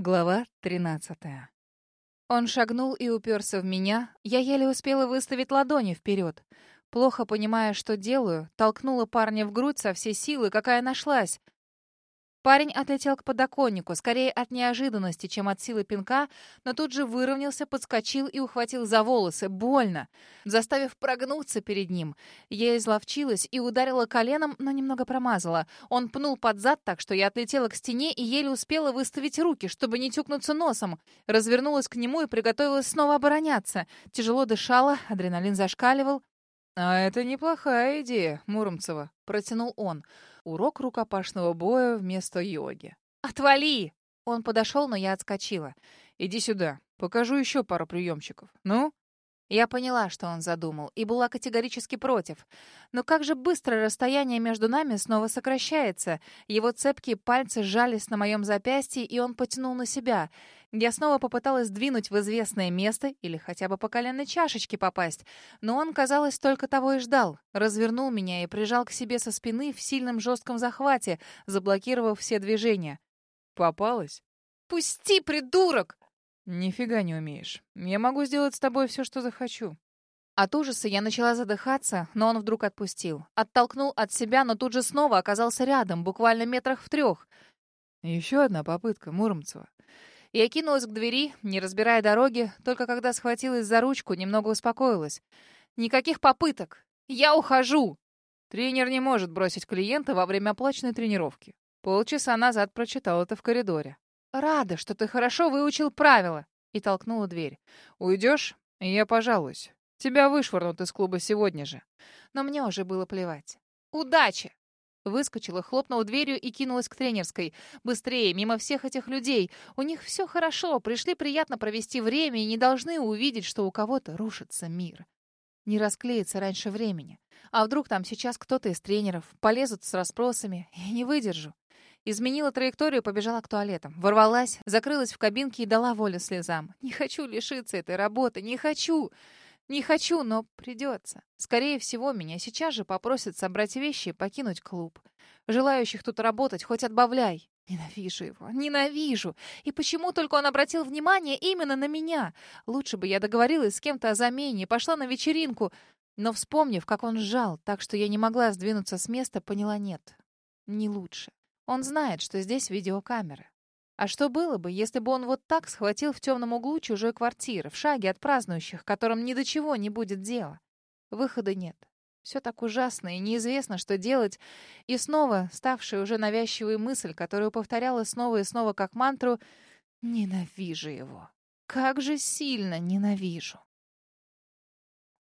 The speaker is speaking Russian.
Глава 13. Он шагнул и уперся в меня. Я еле успела выставить ладони вперед. Плохо понимая, что делаю, толкнула парня в грудь со всей силы, какая нашлась. Парень отлетел к подоконнику, скорее от неожиданности, чем от силы пинка, но тут же выровнялся, подскочил и ухватил за волосы. Больно. Заставив прогнуться перед ним, я изловчилась и ударила коленом, но немного промазала. Он пнул под зад так, что я отлетела к стене и еле успела выставить руки, чтобы не тюкнуться носом. Развернулась к нему и приготовилась снова обороняться. Тяжело дышала, адреналин зашкаливал. «А это неплохая идея, Муромцева», — протянул он. Урок рукопашного боя вместо йоги. «Отвали!» Он подошел, но я отскочила. «Иди сюда. Покажу еще пару приемчиков. Ну?» Я поняла, что он задумал, и была категорически против. Но как же быстро расстояние между нами снова сокращается. Его цепкие пальцы сжались на моем запястье, и он потянул на себя. Я снова попыталась двинуть в известное место или хотя бы по коленной чашечке попасть. Но он, казалось, только того и ждал. Развернул меня и прижал к себе со спины в сильном жестком захвате, заблокировав все движения. «Попалась?» «Пусти, придурок!» «Нифига не умеешь. Я могу сделать с тобой все, что захочу». От ужаса я начала задыхаться, но он вдруг отпустил. Оттолкнул от себя, но тут же снова оказался рядом, буквально метрах в трех. Еще одна попытка, Муромцева. Я кинулась к двери, не разбирая дороги, только когда схватилась за ручку, немного успокоилась. Никаких попыток. Я ухожу. Тренер не может бросить клиента во время оплаченной тренировки. Полчаса назад прочитал это в коридоре. «Рада, что ты хорошо выучил правила!» И толкнула дверь. «Уйдешь? Я пожалуюсь. Тебя вышвырнут из клуба сегодня же». Но мне уже было плевать. «Удачи!» Выскочила, хлопнула дверью и кинулась к тренерской. Быстрее, мимо всех этих людей. У них все хорошо, пришли приятно провести время и не должны увидеть, что у кого-то рушится мир. Не расклеится раньше времени. А вдруг там сейчас кто-то из тренеров полезут с расспросами? Я не выдержу. Изменила траекторию, побежала к туалетам. Ворвалась, закрылась в кабинке и дала волю слезам. Не хочу лишиться этой работы, не хочу. Не хочу, но придется. Скорее всего, меня сейчас же попросят собрать вещи и покинуть клуб. Желающих тут работать хоть отбавляй. Ненавижу его, ненавижу. И почему только он обратил внимание именно на меня? Лучше бы я договорилась с кем-то о замене, пошла на вечеринку. Но, вспомнив, как он сжал, так что я не могла сдвинуться с места, поняла нет. Не лучше. Он знает, что здесь видеокамеры. А что было бы, если бы он вот так схватил в темном углу чужой квартиры, в шаге от празднующих, которым ни до чего не будет дела? Выхода нет. Все так ужасно, и неизвестно, что делать. И снова ставшая уже навязчивой мысль, которую повторяла снова и снова как мантру «Ненавижу его! Как же сильно ненавижу!»